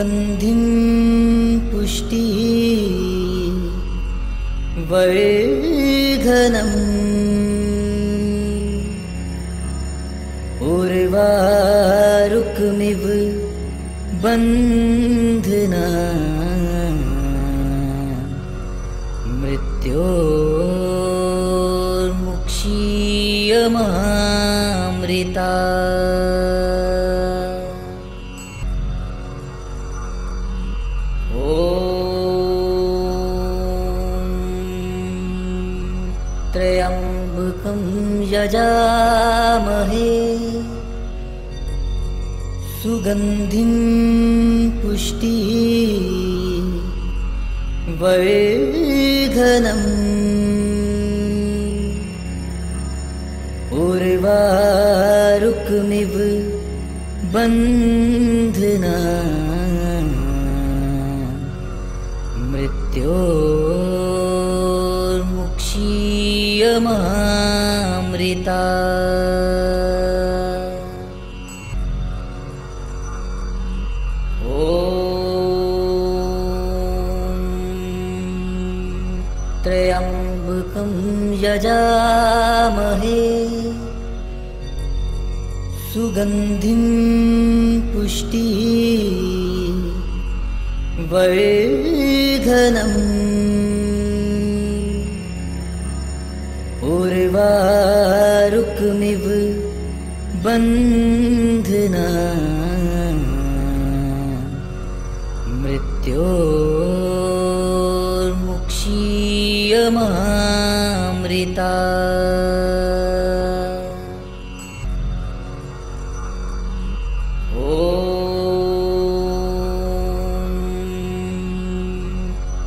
सुगन्धिं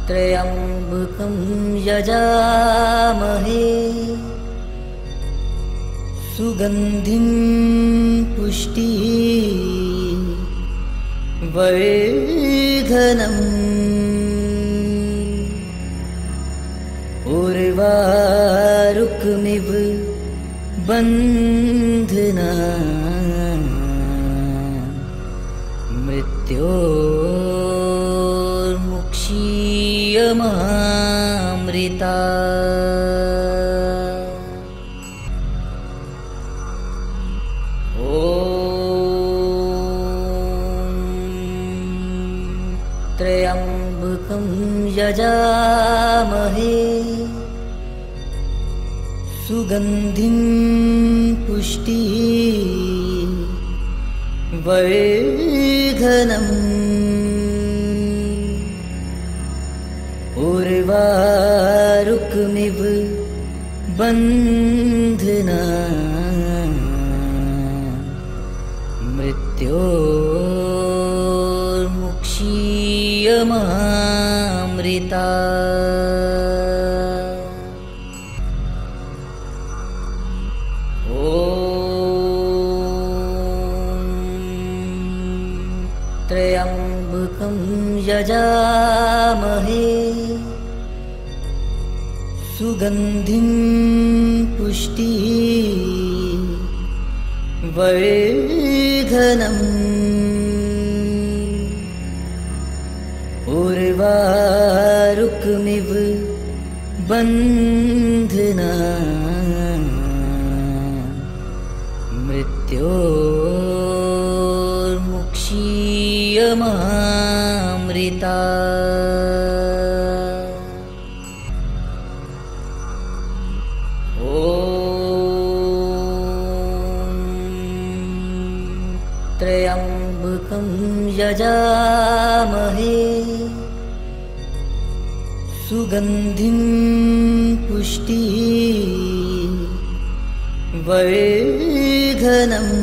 त्र्यम्बकं यजामहे। सुगन्धिं पुष्टि वर्घनम् उर्वारुक्मिव बन्धना। मृत्योर्मुक्षीयमामृता सुगन्धिं पुष्टि वर्घनम् उर्वारुक्मिव बन्धना सुगन्धिं पुष्टि वर्घनम् उर्वारुक्मिव बन्धना मृत्योर्मुक्षीयमामृता सुगन्धिं पुष्टि वर्घनम्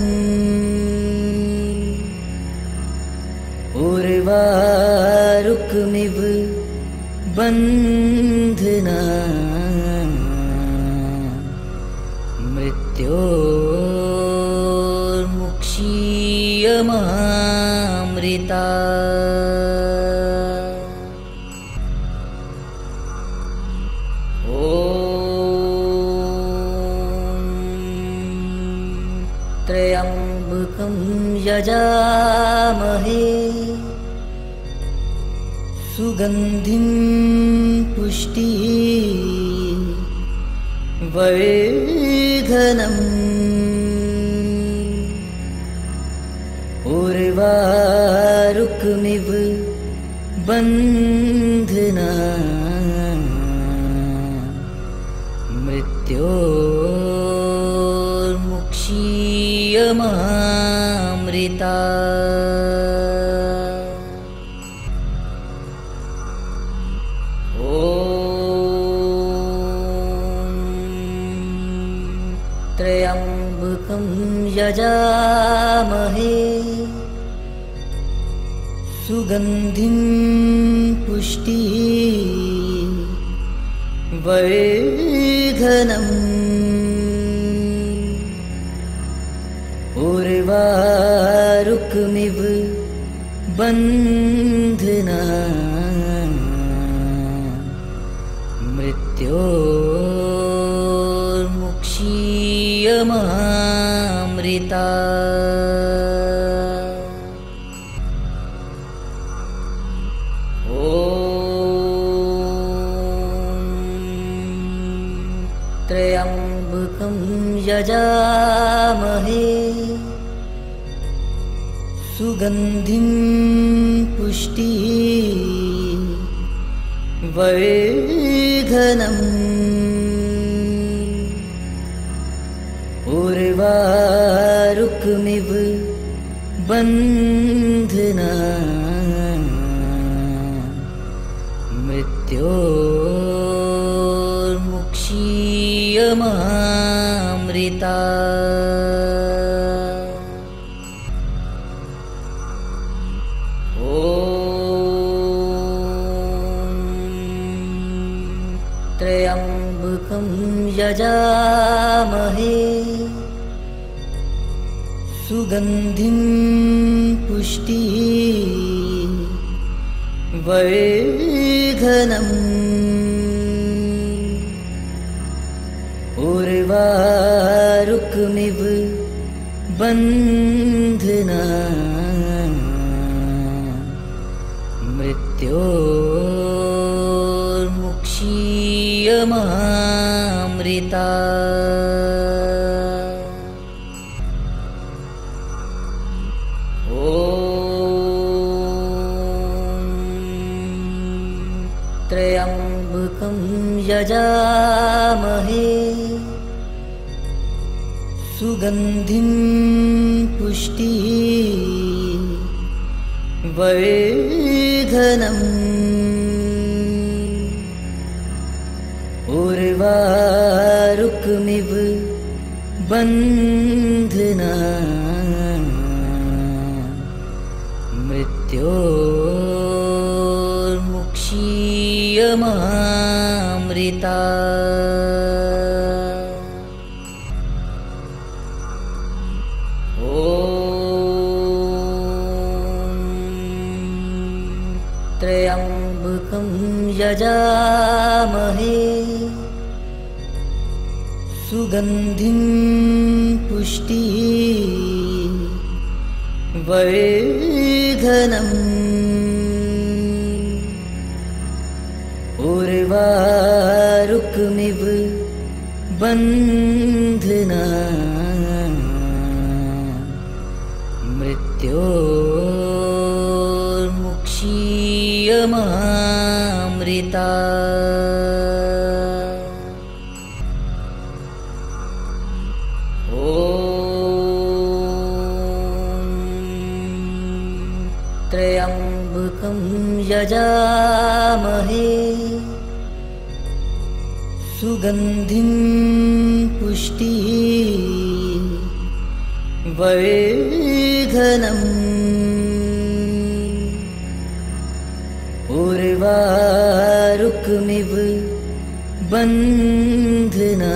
उर्वारुक्मिव बन्धना सुगन्धिं पुष्टि वर्धनम् यजामहे सुगन्धिं पुष्टि वर्धनम्। उर्वारुक्मिव बन्धना ॐ त्र्यम्बकं यजामहे सुगन्धिं पुष्टि वर्धनम् उर्वारुक्मिव बन्धना। मृत्योर्मुक्षीयमामृता ॐ त्र्यम्बकं यजामहे सुगन्धिं पुष्टि वर्धनम् उर्वारुक्मिव बन्धना मृत्योर्मुक्षीयमामृता सुगन्धिं पुष्टि वर्धनम् उर्वारुक्मिव बन्धना मृत्योर्मुक्षीयमामृता सुगन्धिं पुष्टि वर्धनम्। उर्वारुक्मिव बन्धना मृत्योर्मुक्षीयमामृता त्र्यम्बकं यजामहे। सुगन्धिं पुष्टि वर्धनम् उर्वारुक्मिव बन्धना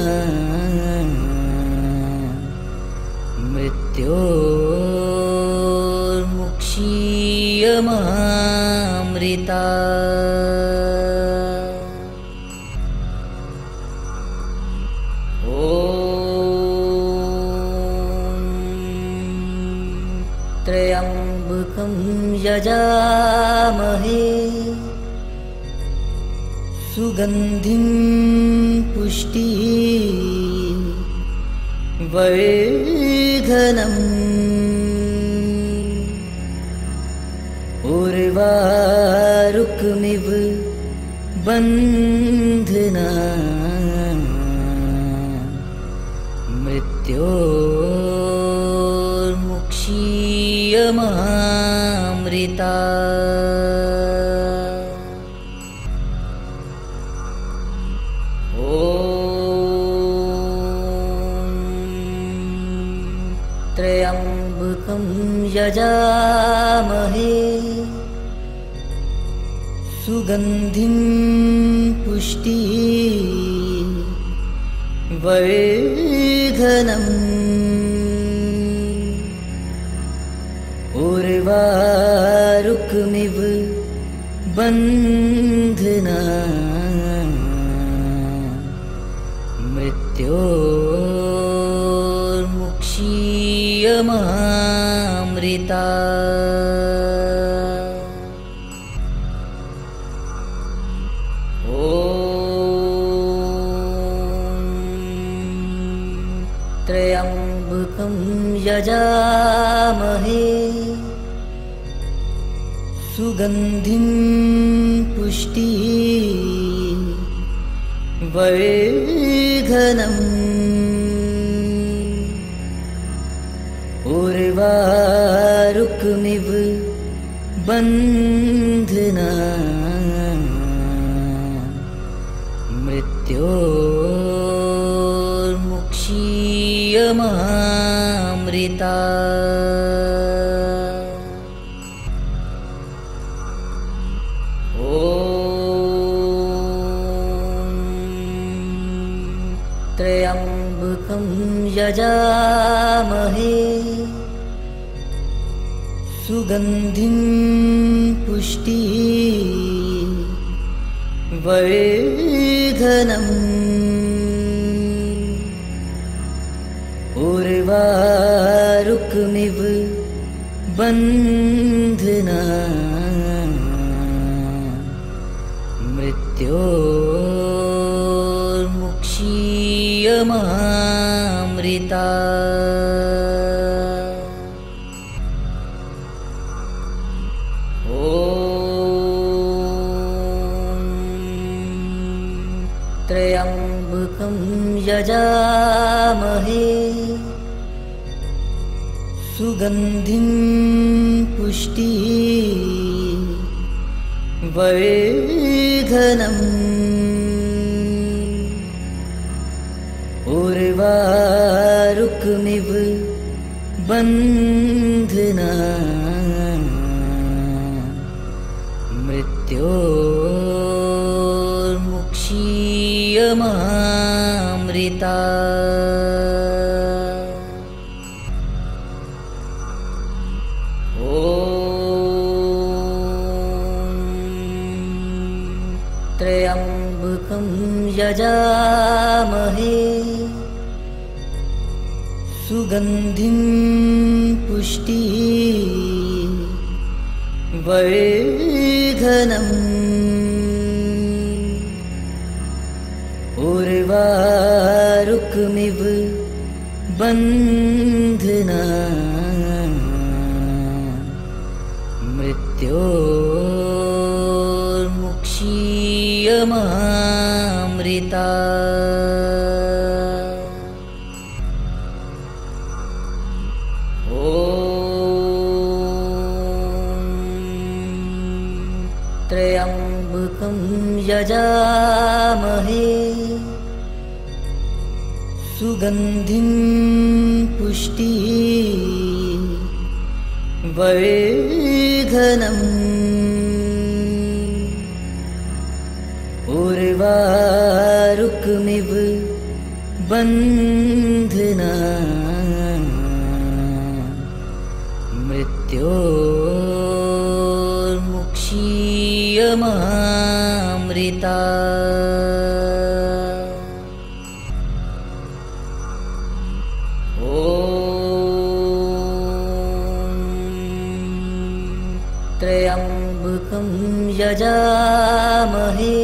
सुगन्धिं पुष्टि वर्धनम् उर्वारुक्मिव बन्धना सुगन्धिं पुष्टि वर्धनम् उर्वारुक्मिव बन्धना सुगन्धिं पुष्टि वर्धनम् उर्वारुक्मिव बन्धना मृत्योर्मुक्षीयमामृता सुगन्धिं पुष्टि वर्धनम्। उर्वारुक्मिव बन्धना। मृत्योर्मुक्षीयमामृता सुगन्धिं पुष्टि वर्धनम् उर्वारुक्मिव बन्धना मृत्योर्मुक्षीयमामृता सुगन्धिं पुष्टि वर्धनम्। उर्वारुक्मिव बन्धना मृत्योर्मुक्षीयमामृता यजामहे सुगन्धिं पुष्टि वर्धनम्। उर्वारुक्मिव बन्धना। मृत्योर्मुक्षीयमामृता त्र्यम्बकं यजामहे।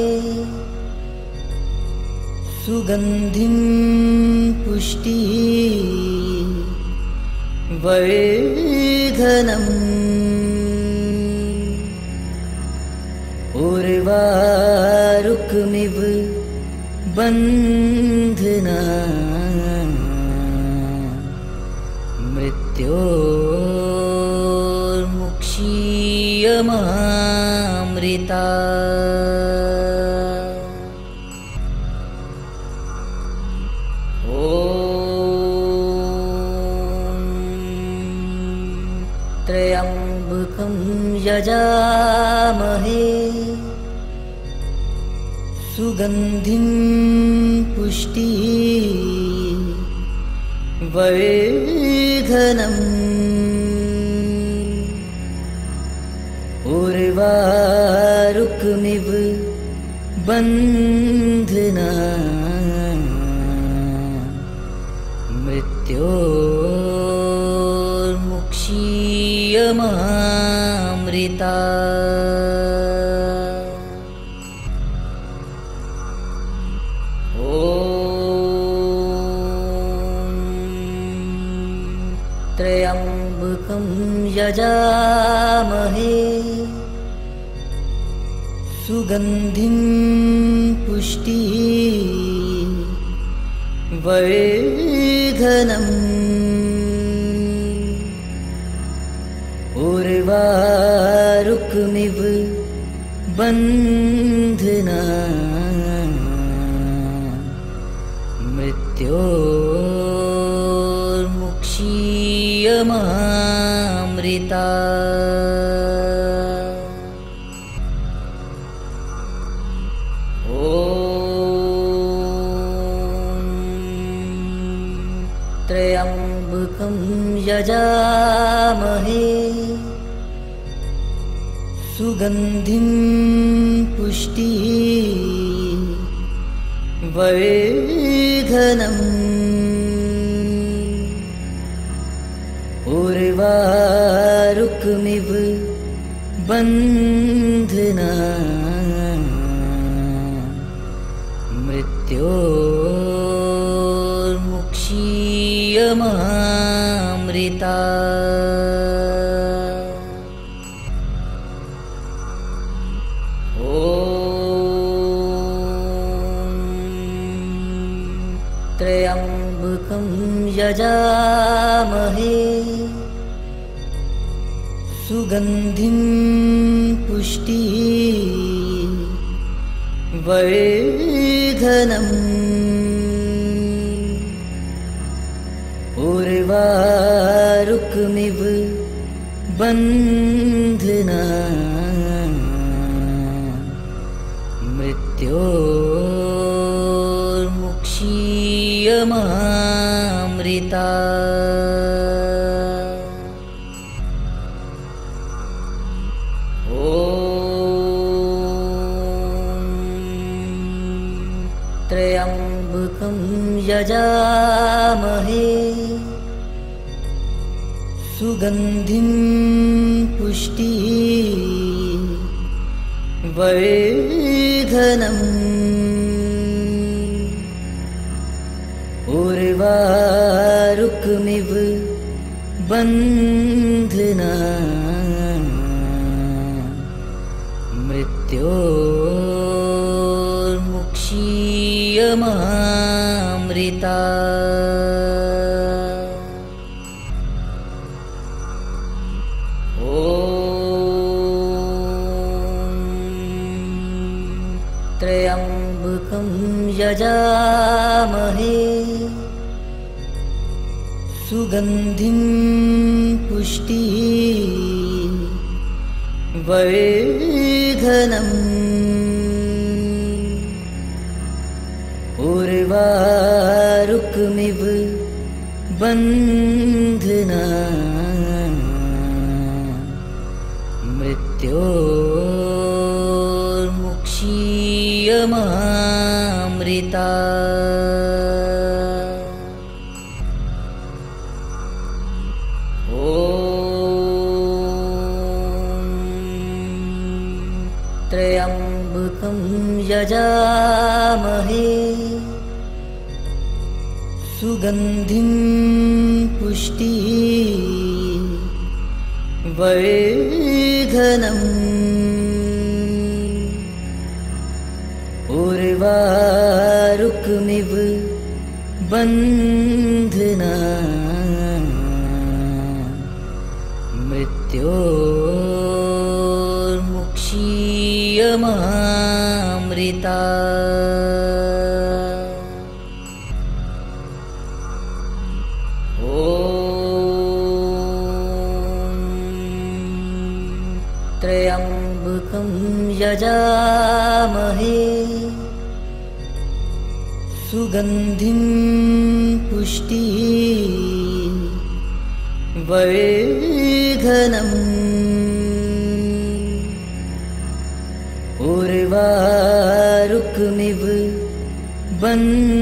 सुगन्धिं पुष्टि वर्धनम् उर्वारुक्मिव बन्धना। मृत्योर्मुक्षीयमामृता सुगन्धिं पुष्टि वर्धनम् उर्वारुक्मिव बन्धना मृत्योर्मुक्षीयमामृता यजामहे सुगन्धिं पुष्टि वर्धनम्। उर्वारुक्मिव बन्धना त्र्यम्बकं यजामहे सुगन्धिं पुष्टि वर्धनम् बन्धना। मृत्योर्मुक्षीयमामृता सुगन्धिं पुष्टि वर्धनम् उर्वारुक्मिव बन्धना सुगन्धिं पुष्टि वर्धनम् उर्वारुक्मिव बन्धना मृत्योर्मुक्षीयमामृता सुगन्धिं पुष्टि वर्धनम् उर्वारुक्मिव बन्धना सुगन्धिं पुष्टि वर्धनम् उर्वारुक्मिव बन्धना सुगन्धिं पुष्टि वर्धनम् उर्वारुक्मिव बन्धना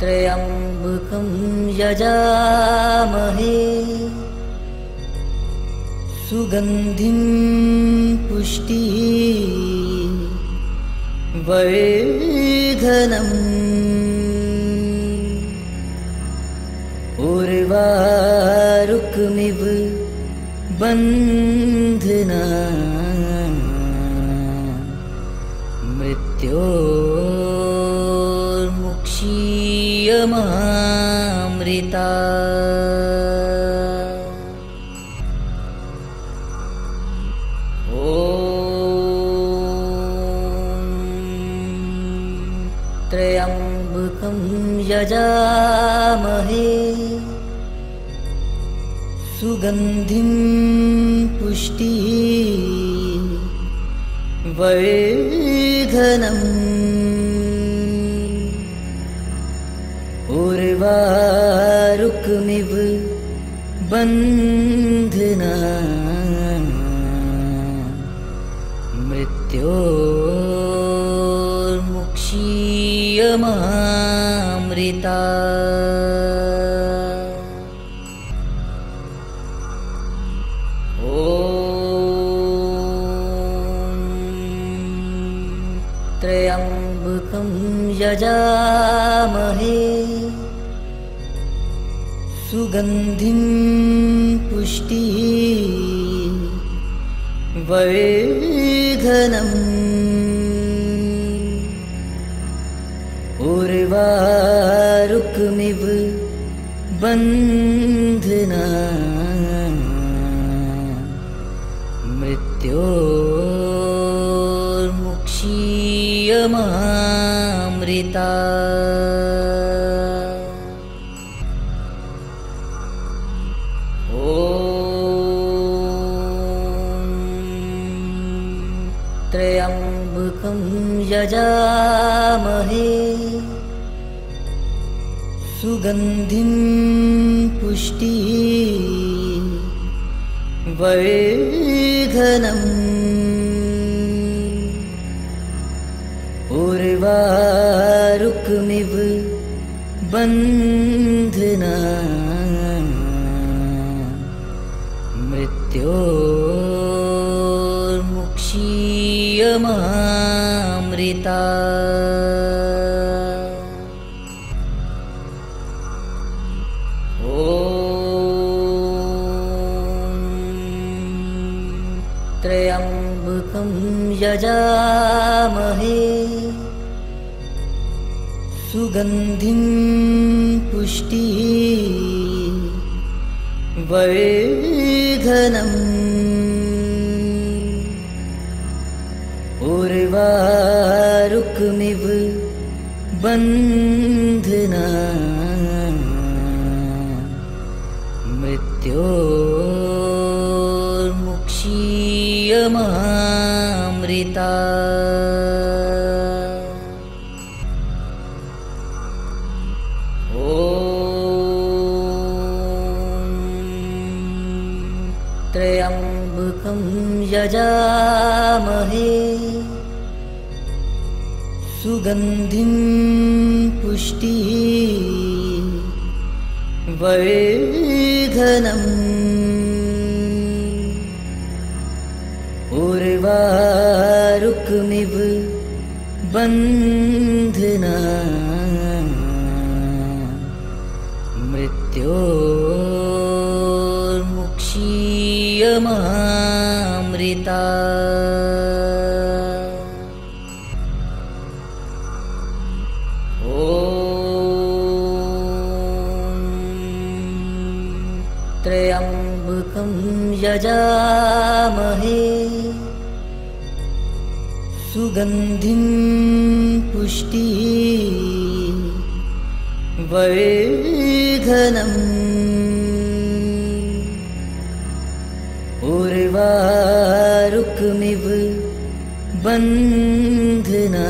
त्र्यम्बकं यजामहे। सुगन्धिं पुष्टि वर्धनम् उर्वारुक्मिव बन्धना त्र्यम्बकं यजामहे सुगन्धिं पुष्टि वर्धनम् बन्धना। मृत्योर्मुक्षीयमामृता। त्र्यम्बकं यजामहे। सुगन्धिं वर्धनम् पुष्टि वर्धनम् यजामहे सुगन्धिं पुष्टि वर्धनम्। उर्वारुक्मिव बन्धना त्र्यम्बकं यजामहे। सुगन्धिं पुष्टिः वर्धनम् बन्धना। मृत्योर्मुक्षीयमामृता ॐ त्र्यम्बकं यजामहे सुगन्धिं पुष्टिः वर्धनम् उर्वारुक्मिव बन्धना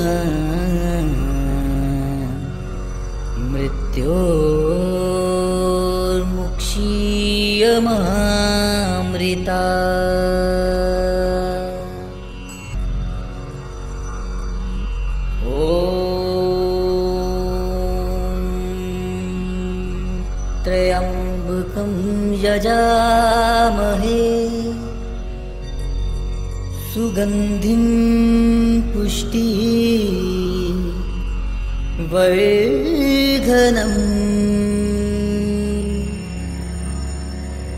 मृत्योर्मुक्षीयमामृता यजामहे सुगन्धिं पुष्टिः वर्धनम्।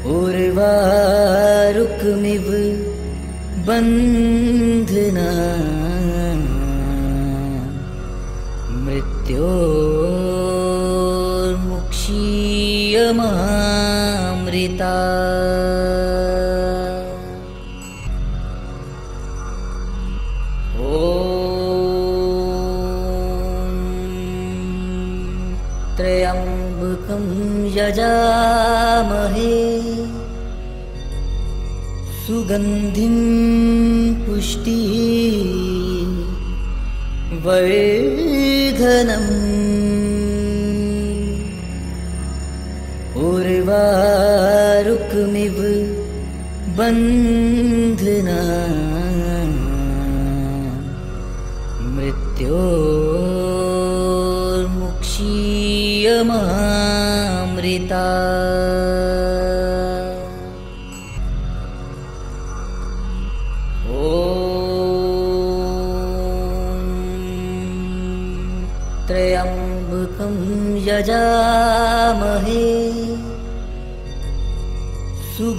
उर्वारुक्मिव बन्धना। मृत्योर्मुक्षीयमामृता त्र्यम्बकं यजामहे सुगन्धिं पुष्टिः वर्धनम् बन्धना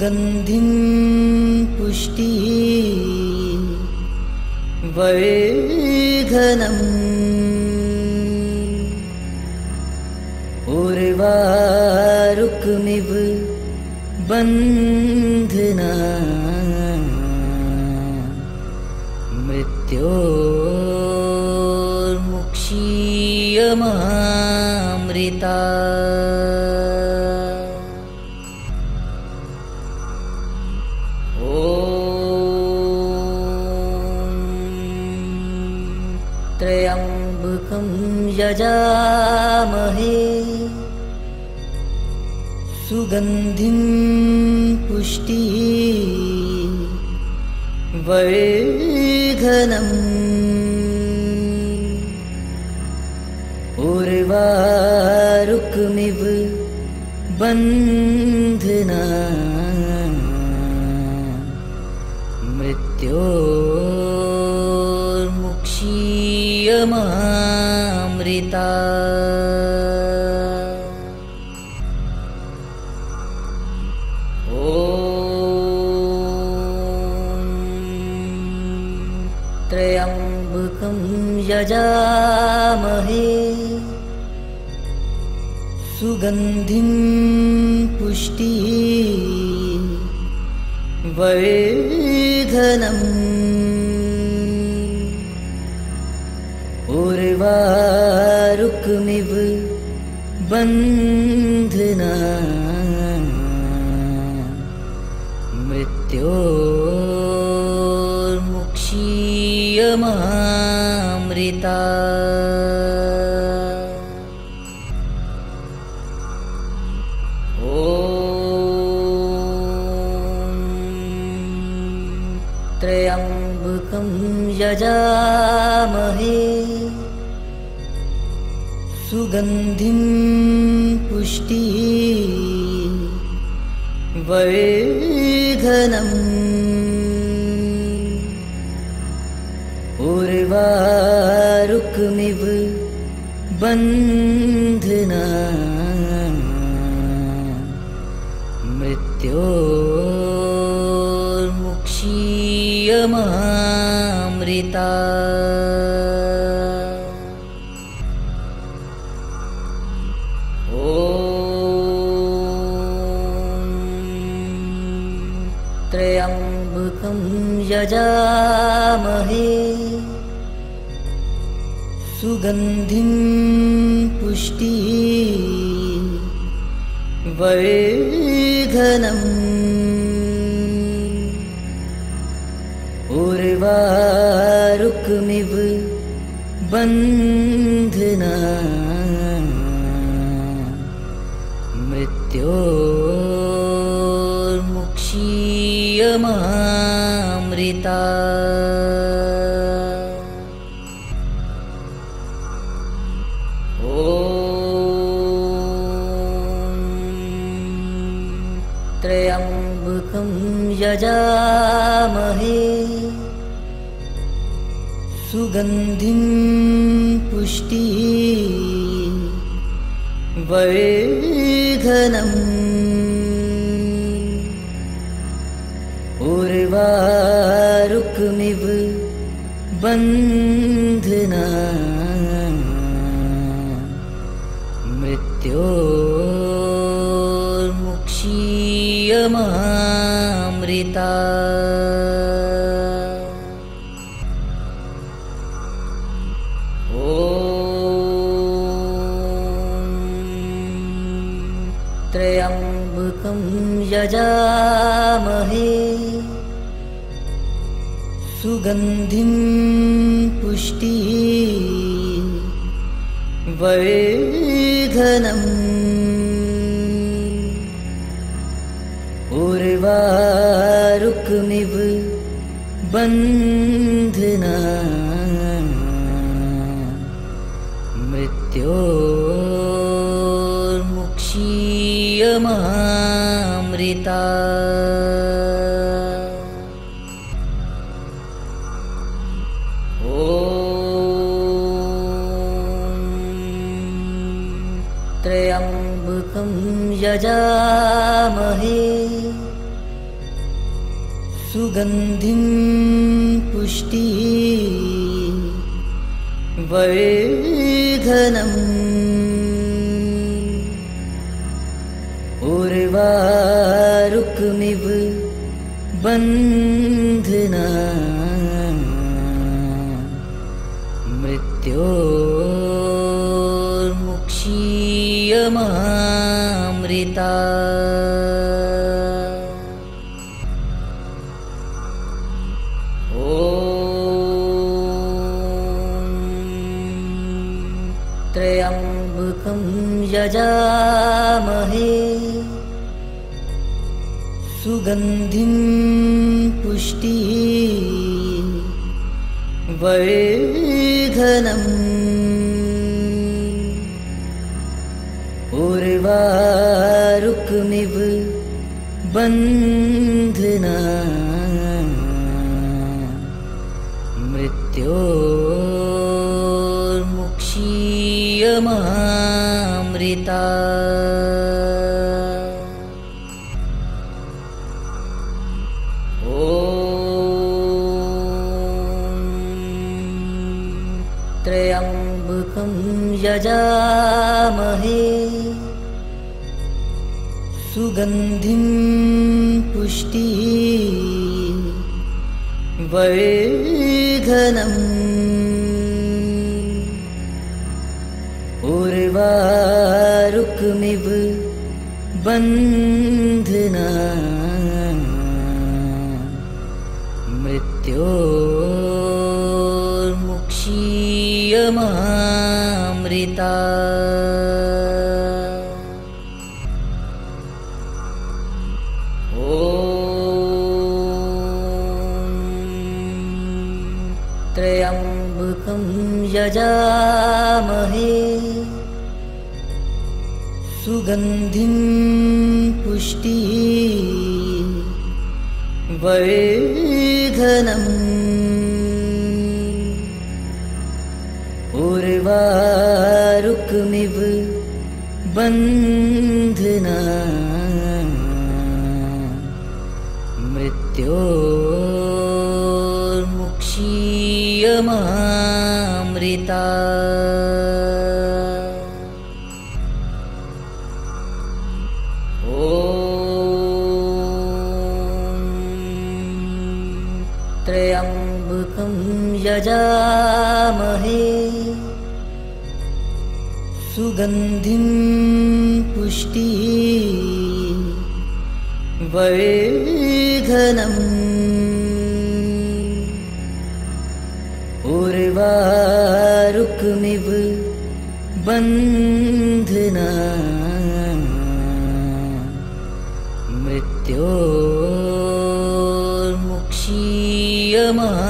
सुगन्धिं पुष्टिः वर्धनम्। उर्वारुक्मिव बन्धना मृत्योर्मुक्षीयमामृता सुगन्धिं पुष्टिः वर्धनम् उर्वारुक्मिव बन्धना सुगन्धिं पुष्टिः वर्धनम् उर्वारुक्मिव बन्धना सुगन्धिं पुष्टिः वर्धनम् उर्वारुक्मिव बन्धना सुगन्धिं पुष्टिः वर्धनम् उर्वारुक्मिव बन्धना मृत्योर्मुक्षीयमामृता पुष्टिः वर्धनम् उर्वारुक्मिव बन्धना मृत्योर्मुक्षीयमामृता सुगन्धिं पुष्टिः वर्धनम् उर्वारुक्मिव बन्धना यजामहे। सुगन्धिं पुष्टिः। वर्धनम् यजामहे। सुगन्धिं पुष्टिः वर्धनम्। उर्वारुक्मिव बन्धना मृत्योर्मुक्षीयमामृता ॐ त्र्यम्बकं यजामहे। सुगन्धिं पुष्टिः। वर्धनम् बन्धना। मृत्योर्मुक्षीयमामृता। ॐ यजामहे सुगन्धिं पुष्टिः वर्धनम्। उर्वारुकमिव बन्धना। मृत्योर्मुक्षीयमामृता सुगन्धिं पुष्टिः वर्धनम् उर्वारुकमिव बन्धना मृत्योर्मुक्षीयमामृता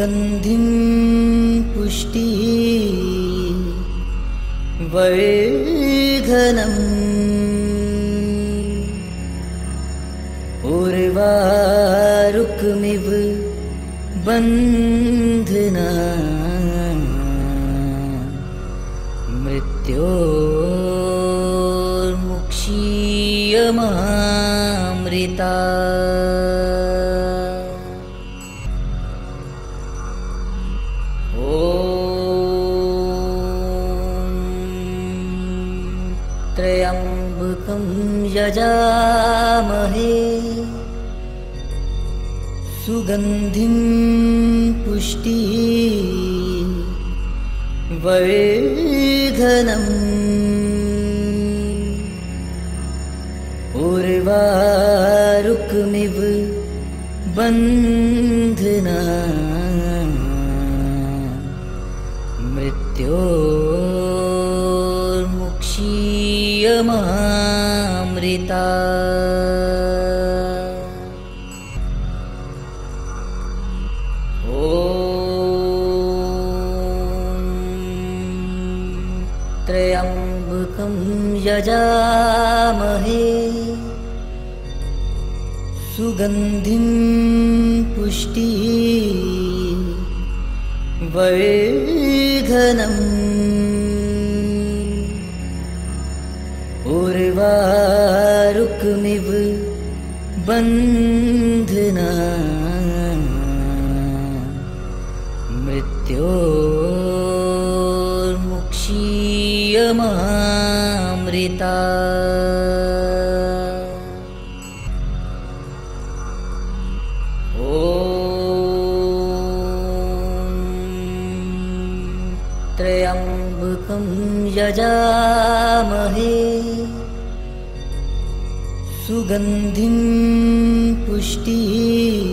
सुगन्धिं पुष्टिः वर्धनम् उर्वारुकमिव बन्धना मृत्योर्मुक्षीयमामृता सुगन्धिं पुष्टिः वर्धनम्। उर्वारुकमिव बन्धना सुगन्धिं पुष्टिः वर्धनम् उर्वारुकमिव बन्धना मृत्योर्मुक्षीयमामृता सुगन्धिं पुष्टिः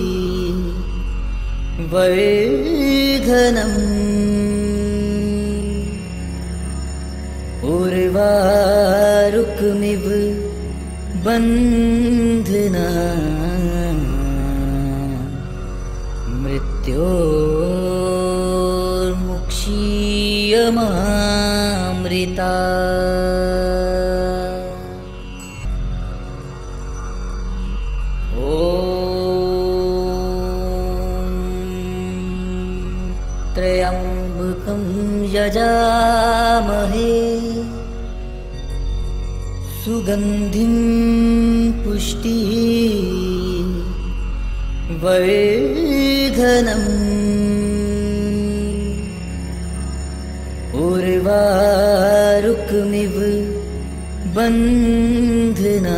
वर्धनम् उर्वारुकमिव बन्धना सुगन्धिं पुष्टिः वर्धनम् उर्वारुकमिव बन्धना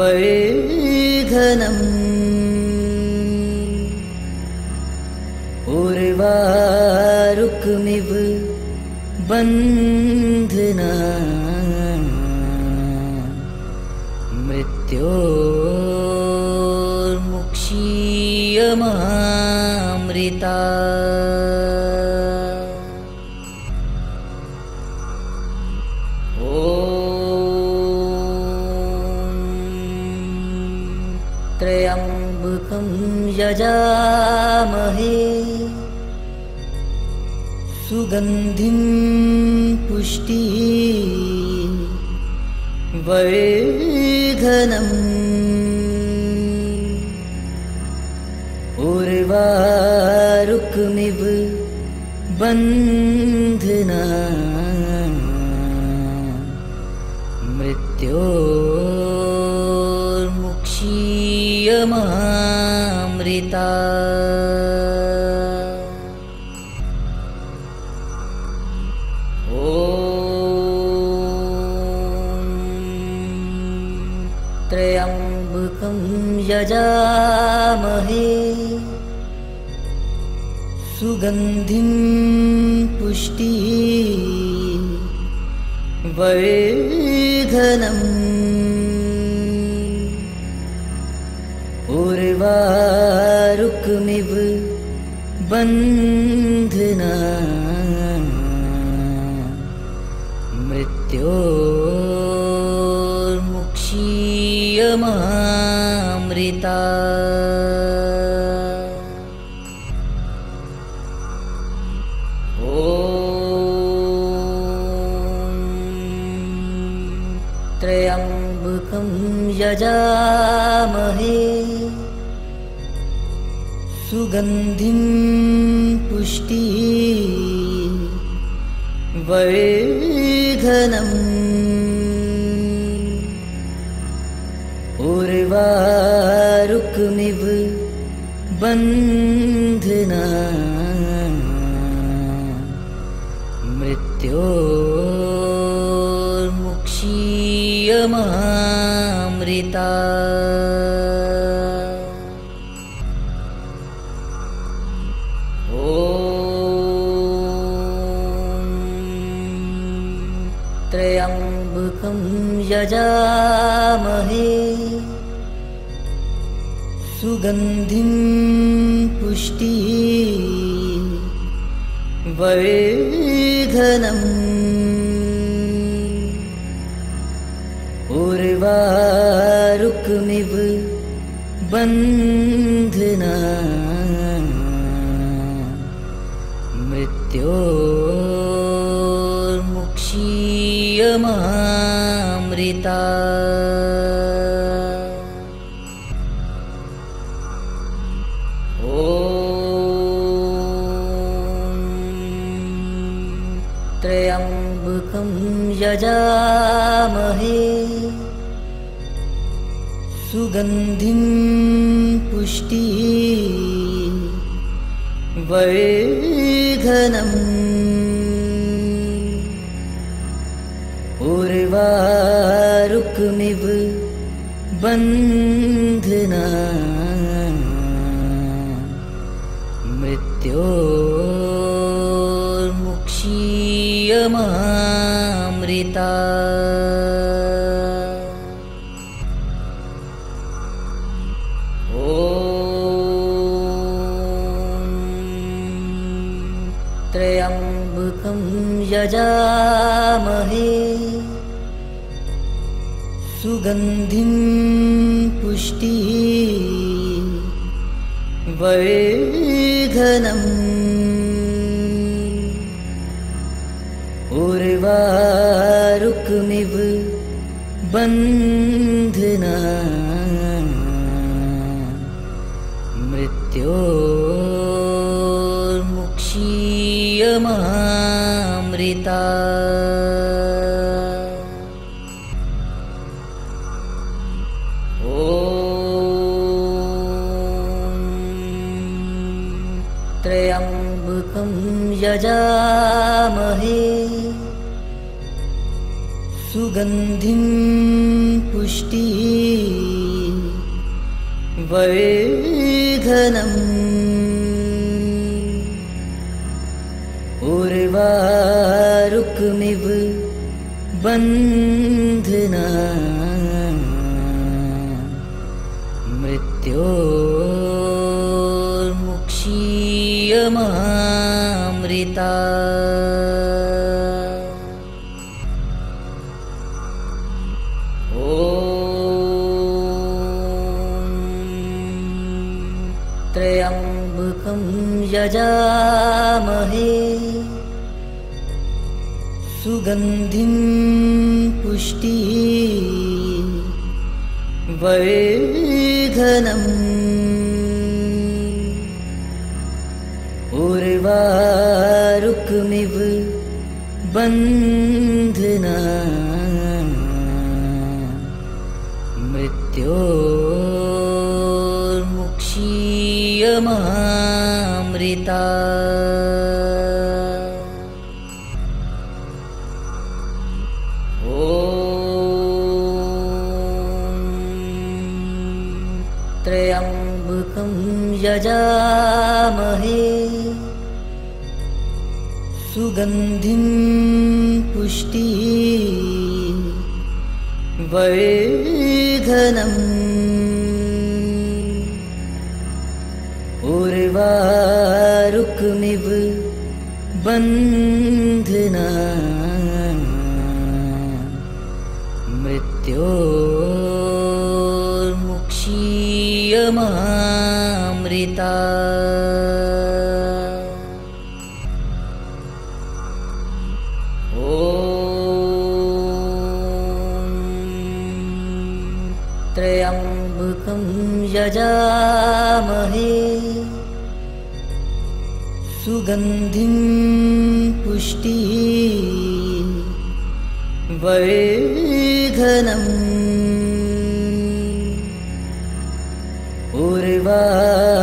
वर्धनम् उर्वारुक्मिव बन्धना। मृत्योर्मुक्षीयमामृता सुगन्धिं पुष्टि वर्धनम् उर्वारुक्मिव बन्धना मृत्योर्मुक्षीयमामृता सुगन्धिं पुष्टि वर्धनम् उर्वारुक्मिव बन्धना मृत्योर्मुक्षीयमामृता यजामहे सुगन्धिं पुष्टि वर्धनम् यजामहे सुगन्धिं पुष्टि वर्धनम्। उर्वारुक्मिव बन्धना। मृत्योर्मुक्षीयमामृता त्र्यम्बकं यजामहे सुगन्धिं पुष्टि वर्धनम् उर्वारुक्मिव बन्धना मृत्योर्मुक्षीयमामृता सुगन्धिं पुष्टि वर्धनम्। उर्वारुक्मिव बन्धना। मृत्योर्मुक्षीयमामृता सुगन्धिं पुष्टि वर्धनम्। उर्वारुक्मिव बन्धना त्र्यम्बकं यजामहे। सुगन्धिं पुष्टि वर्धनम् उर्वारुक्मिव बन्धना सुगन्धिं पुष्टि वर्धनम् उर्वारुक्मिव बन्धना सुगन्धिं पुष्टि वर्धनम् उर्वारुक्मिव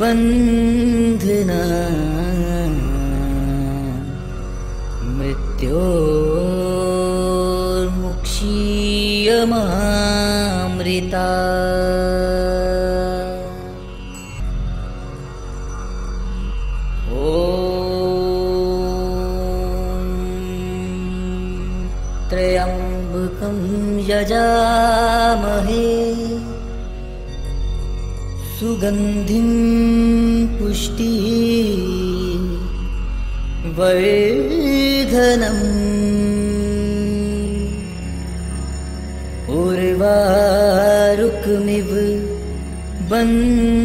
बन्धना सुगन्धिं पुष्टि वर्धनम् उर्वारुक्मिव बन्धना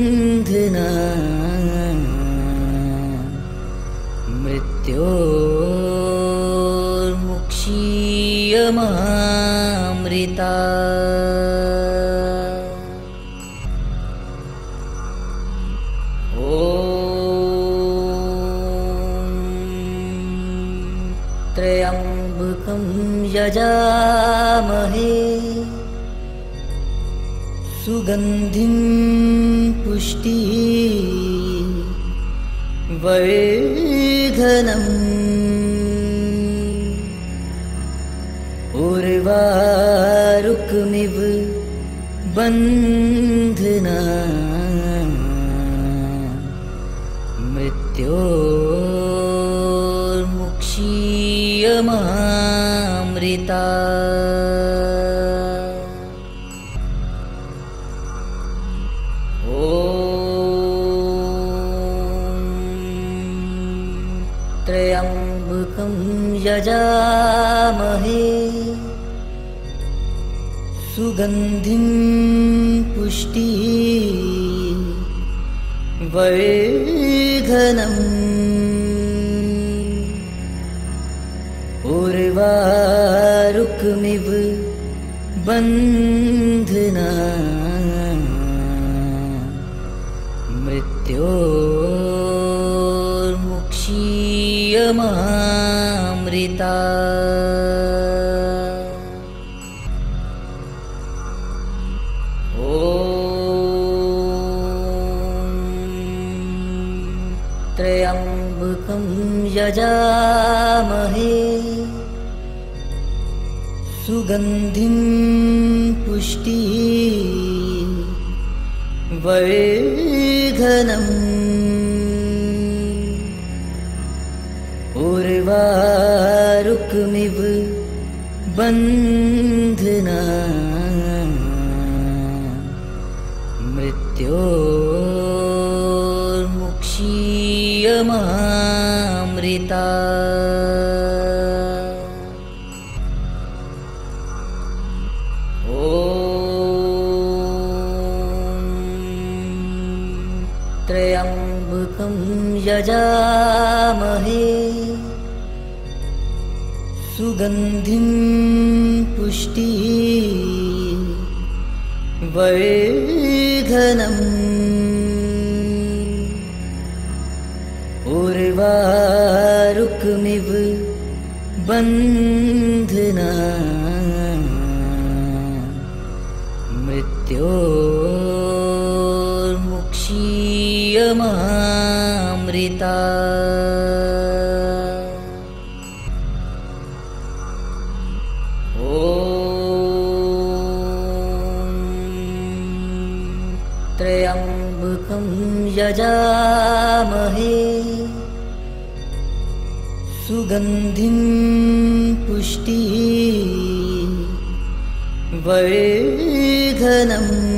सुगन्धिं पुष्टि वर्धनम् उर्वारुक्मिव बन्धना वर्धनम् उर्वारुक्मिव बन्धना सुगन्धिं पुष्टि वर्धनम् उर्वारुक्मिव बन्धना मृत्योर्मुक्षीयमामृता यजामहे सुगन्धिं पुष्टि वर्धनम्। उर्वारुक्मिव बन्धना यजामहे सुगन्धिं पुष्टि। वर्धनम्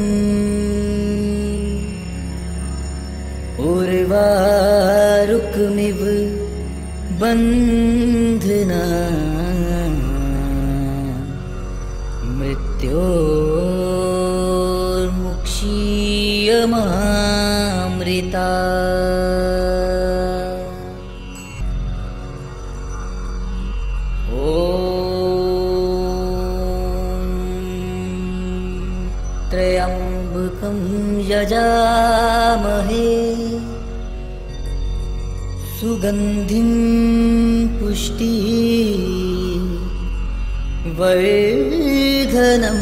सुगन्धिं पुष्टि वर्धनम्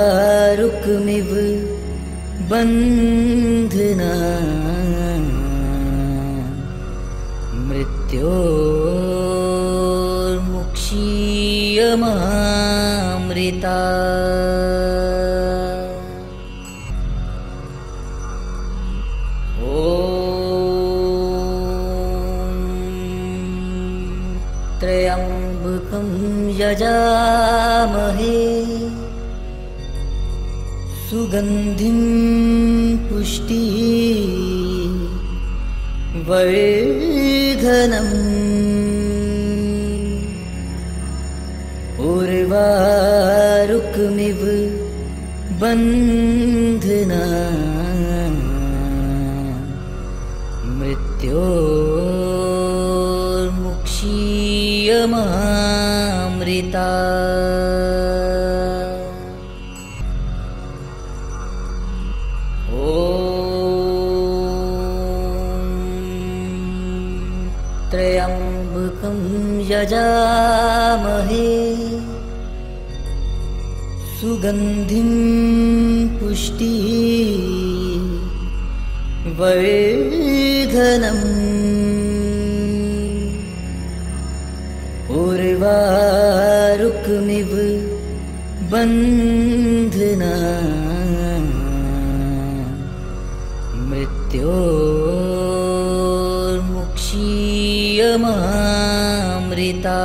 उर्वारुक्मिव बन्धना मृत्योर्मुक्षीयमामृता यजामहे सुगन्धिं पुष्टि वर्धनम्। उर्वारुक्मिव बन्धना त्र्यम्बकं यजामहे सुगन्धिं पुष्टि वर्धनम् बन्धना मृत्योर्मुक्षीयमामृता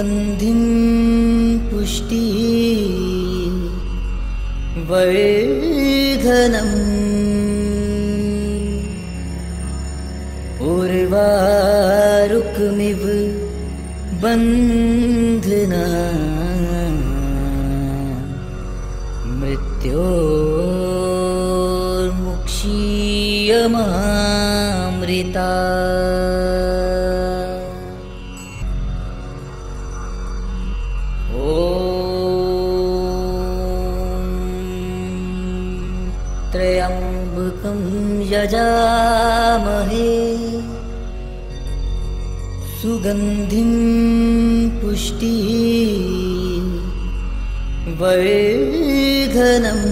सुगन्धिं पुष्टि वर्धनम् उर्वारुक्मिव बन्धना मृत्योर्मुक्षीयमामृता सुगन्धिं पुष्टिः वर्धनम्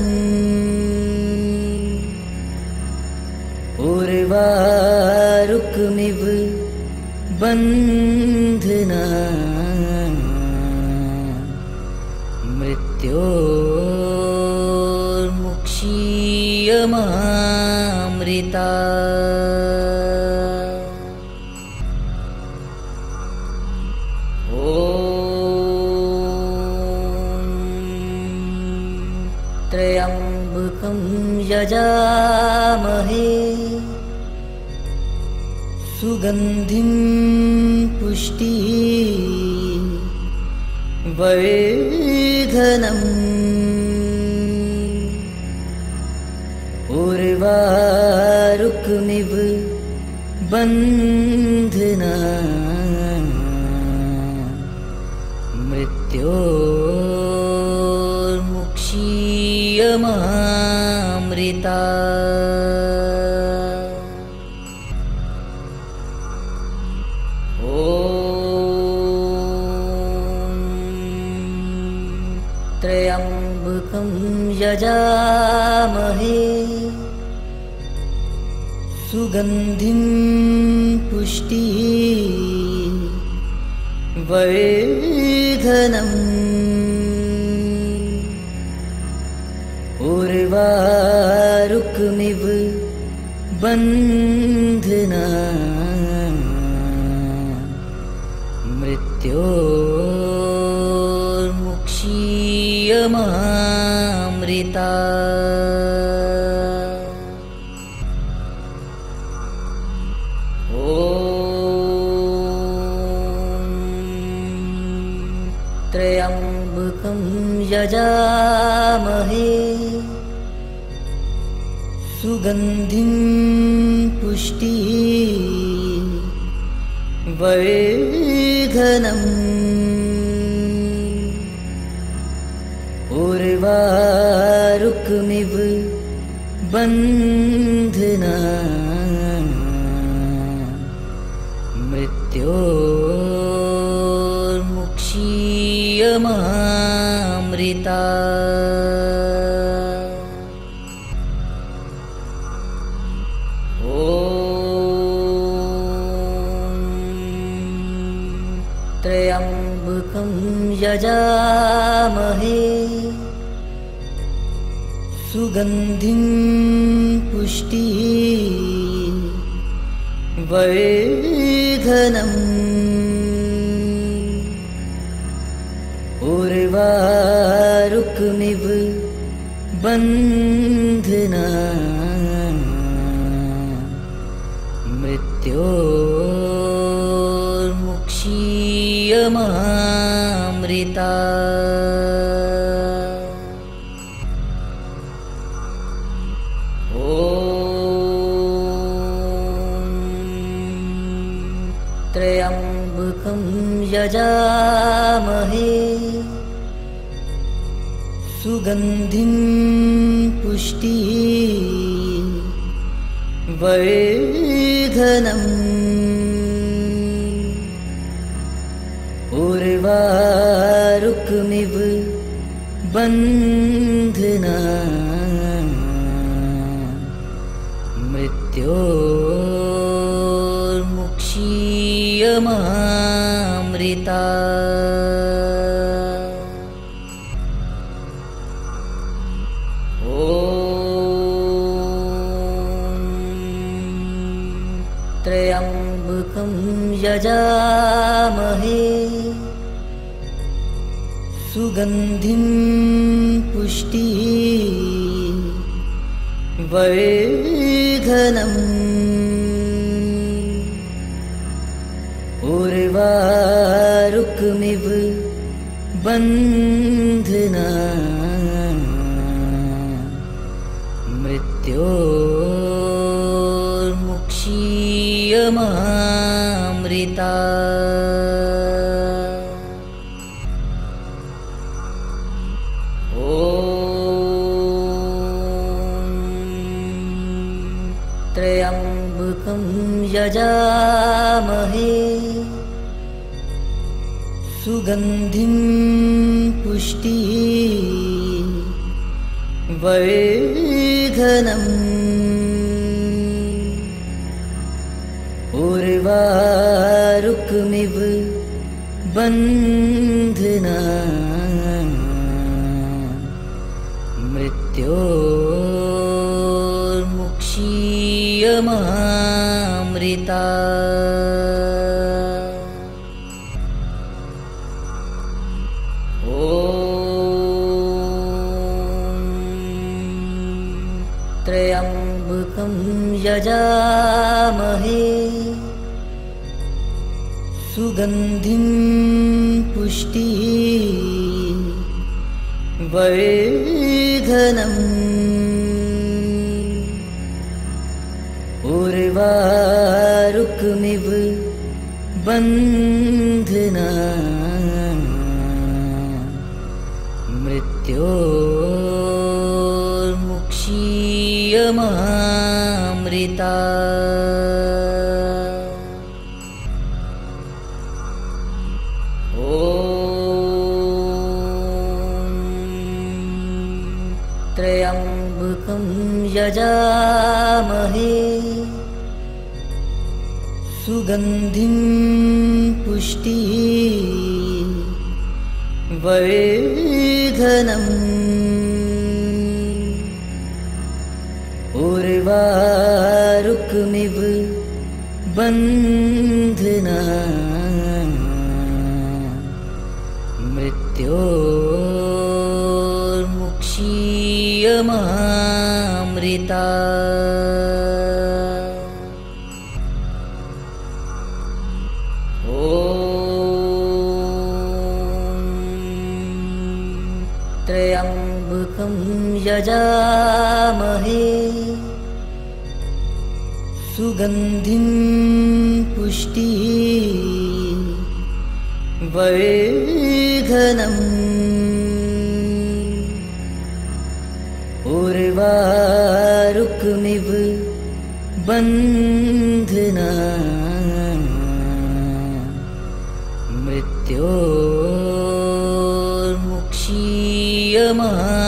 उर्वारुकमिव बन्धना मृत्योर्मुक्षीयमामृता सुगन्धिं पुष्टिः वर्धनम् उर्वारुकमिव बन्धना सुगन्धिं पुष्टिः वर्धनम् उर्वारुकमिव बन्धना सुगन्धिं पुष्टिः वर्धनम्। उर्वारुकमिव बन्धना त्र्यम्बकं यजामहे। सुगन्धिं पुष्टिः वर्धनम् उर्वारुकमिव बन्धना। मृत्योर्मुक्षीयमामृता वर्धनम् उर्वारुकमिव बन्धना सुगन्धिं पुष्टिः वर्धनम् उर्वारुकमिव बन्धना सुगन्धिं पुष्टि वैघनम् उर्वारुक्मिव बन्धना यजामहे सुगन्धिं पुष्टि वैघनम् उर्वारुक्मिव बन्धना त्र्यम्बकं यजामहे। सुगन्धिं पुष्टि। वैघनम् उर्वारुक्मिव बन्धना। मृत्योर्मुक्षीयमामृता त्र्यम्बकं यजामहे सुगन्धिं पुष्टि वैघनम् उर्वारुक्मिव बन्धना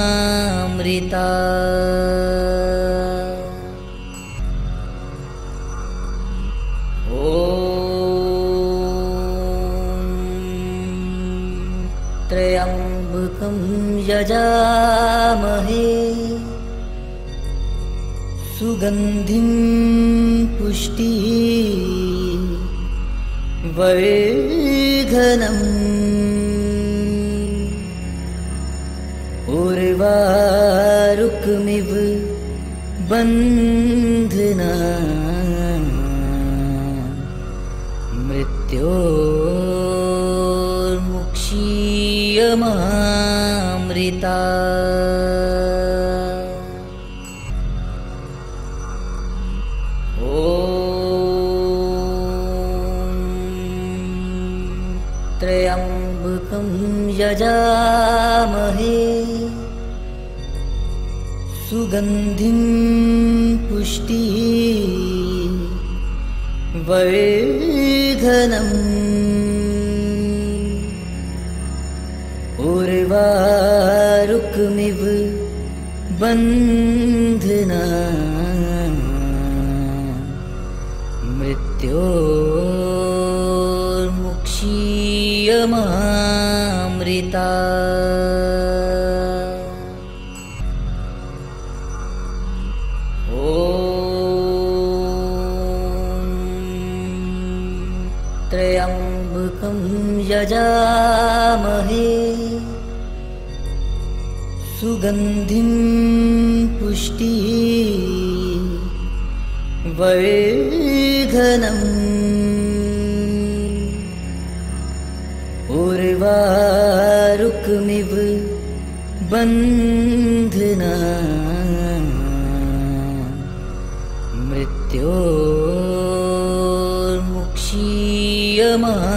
मृत्योर्मुक्षीयमामृता यजामहे सुगन्धिं पुष्टि वैघनम् उर्वारुक्मिव बन्धना। मृत्योर्मुक्षीयमामृता त्र्यम्बकं यजामहे सुगन्धिं पुष्टि वैघनम् बन्धना। मृत्योर्मुक्षीयमामृता सुगन्धिं पुष्टि वैघनम् उर्वारुक्मिव बन्धना मृत्योर्मुक्षीयमामृता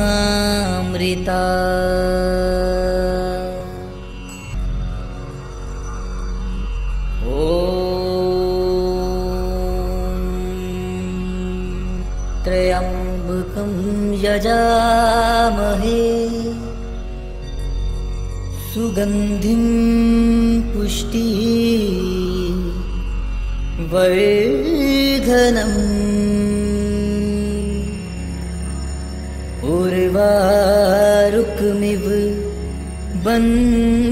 यजामहे सुगन्धिं पुष्टि वर्धनम्। उर्वारुक्मिव बन्धना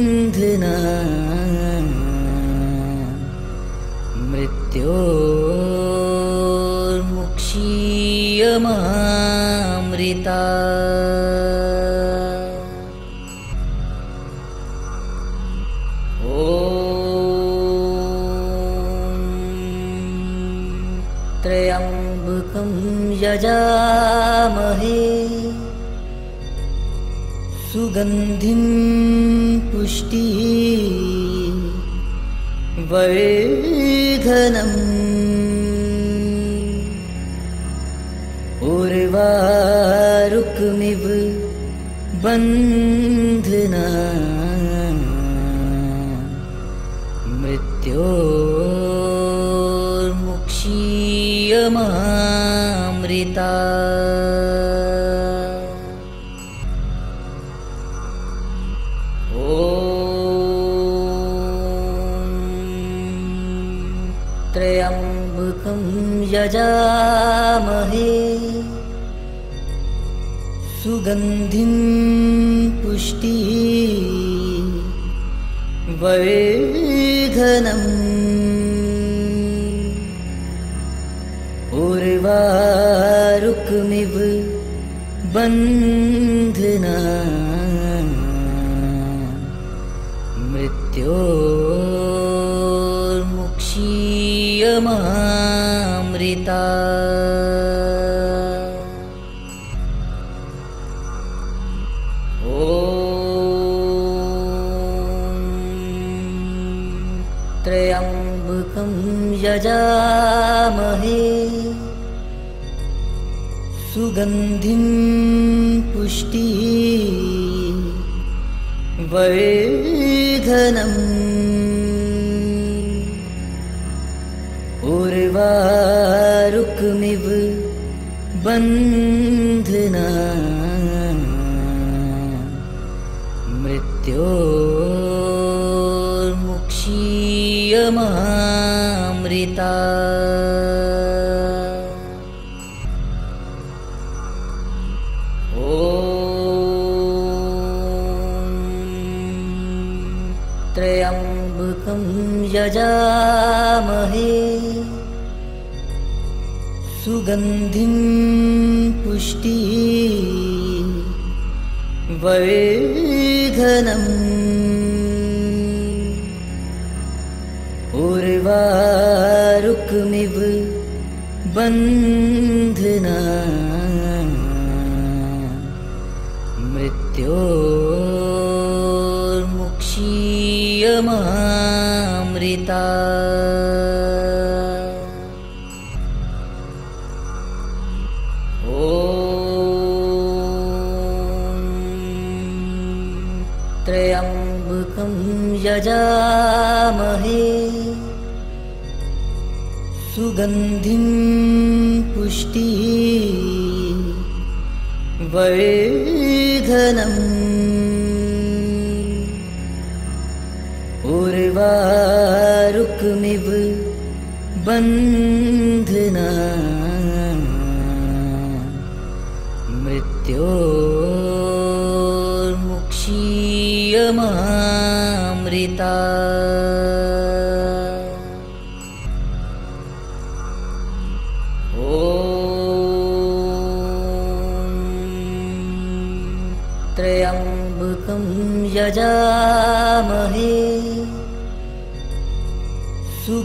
सुगन्धिं पुष्टि वर्धनम् उर्वारुक्मिव बन्धना सुगन्धिं पुष्टि वर्धनम् उर्वारुक्मिव बन्धना सुगन्धिं पुष्टि वर्धनम् उर्वारुक्मिव बन्धना मृत्योर्मुक्षीयमामृता सुगन्धिं पुष्टि वर्धनम् उर्वारुक्मिव बन्धना मृत्योर्मुक्षीयमामृता सुगन्धिं पुष्टि वर्धनम् उर्वारुक्मिव बन्धना मृत्योर्मुक्षीयमामृता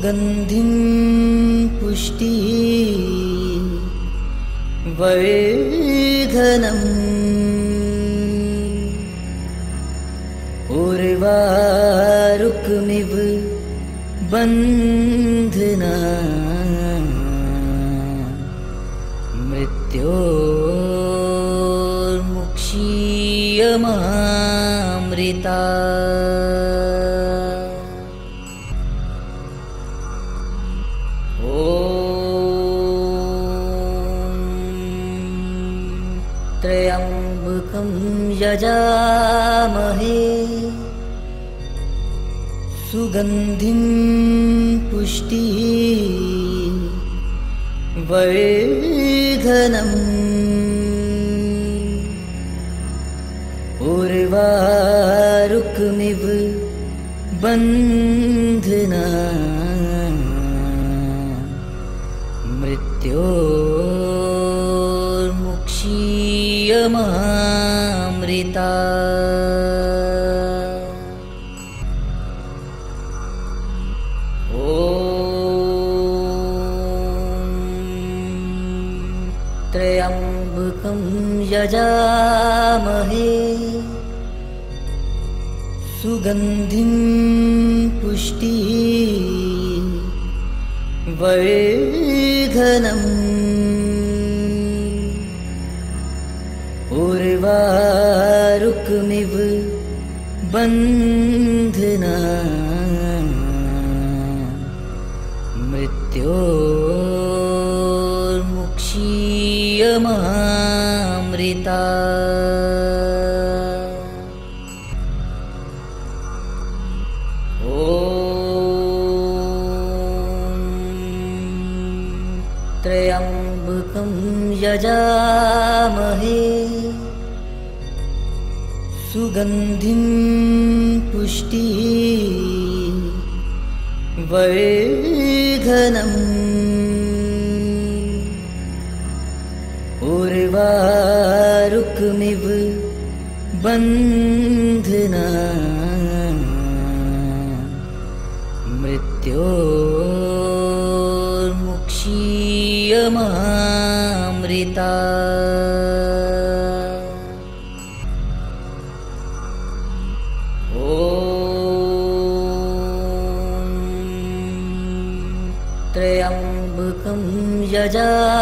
सुगन्धिं पुष्टि वर्धनम् उर्वारुक्मिव बन्धना मृत्योर्मुक्षीयमामृता यजामहे। सुगन्धिं पुष्टिः वर्धनम् उर्वारुक्मिव बन्धना यजामहे सुगन्धिं पुष्टिः वर्धनम्। उर्वारुक्मिव बन्धना। मृत्योर्मुक्षीयमामृता ॐ त्र्यम्बकं यजामहे। सुगन्धिं पुष्टिः वर्धनम् बन्धना। मृत्योर्मुक्षीयमामृता ॐ त्र्यम्बकं यजामहे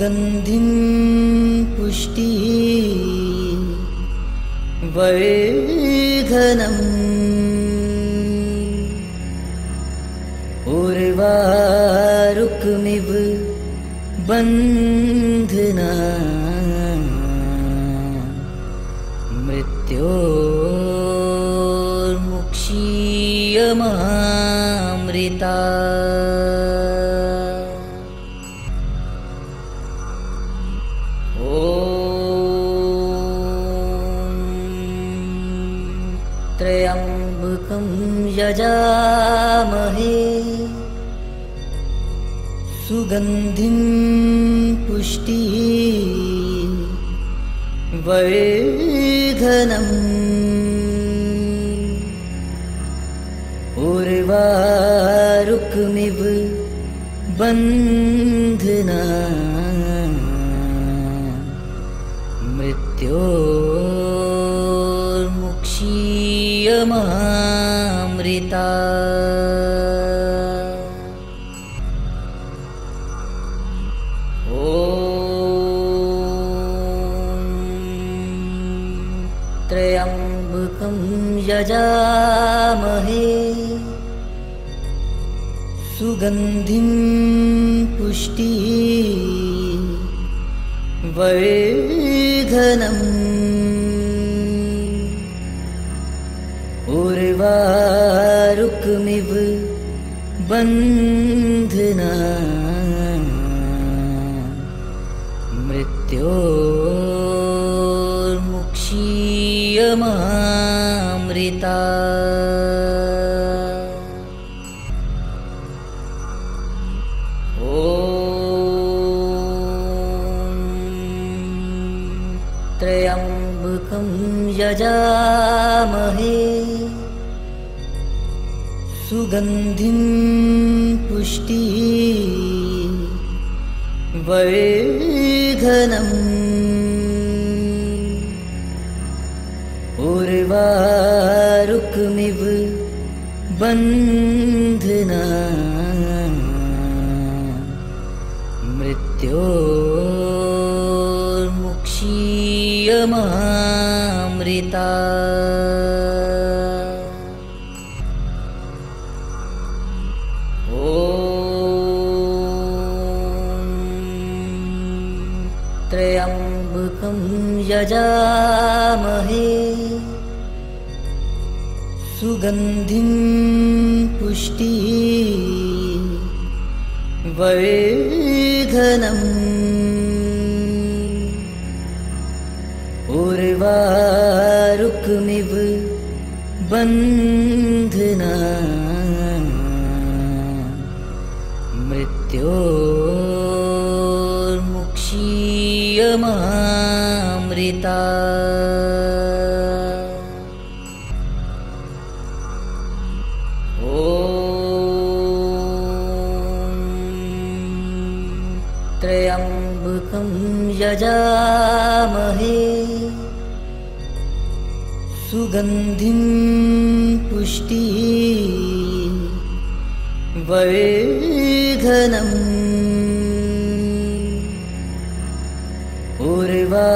सुगन्धिं पुष्टिः वर्धनम् उर्वारुक्मिव बन्धना मृत्योर्मुक्षीयमामृता सुगन्धिं पुष्टिः वर्धनम् उर्वारुक्मिव बन्धना यजामहे सुगन्धिं पुष्टिः वर्धनम्। उर्वारुक्मिव बन्धना सुगन्धिं पुष्टिः वर्धनम् उर्वारुक्मिव बन्धना मृत्योर्मुक्षीयमामृता सुगन्धिं पुष्टि वर्धनम् उर्वारुक्मिव बन्धना सुगन्धिं पुष्टि वर्धनम्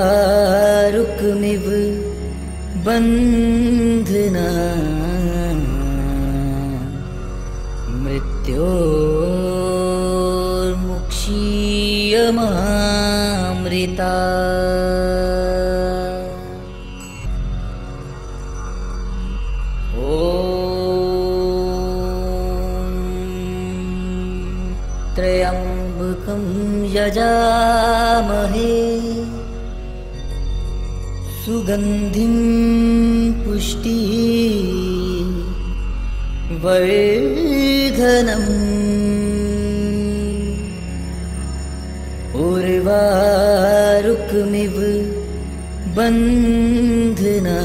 उर्वारुक्मिव बन्धना सुगन्धिं पुष्टि वर्धनम् उर्वारुक्मिव बन्धना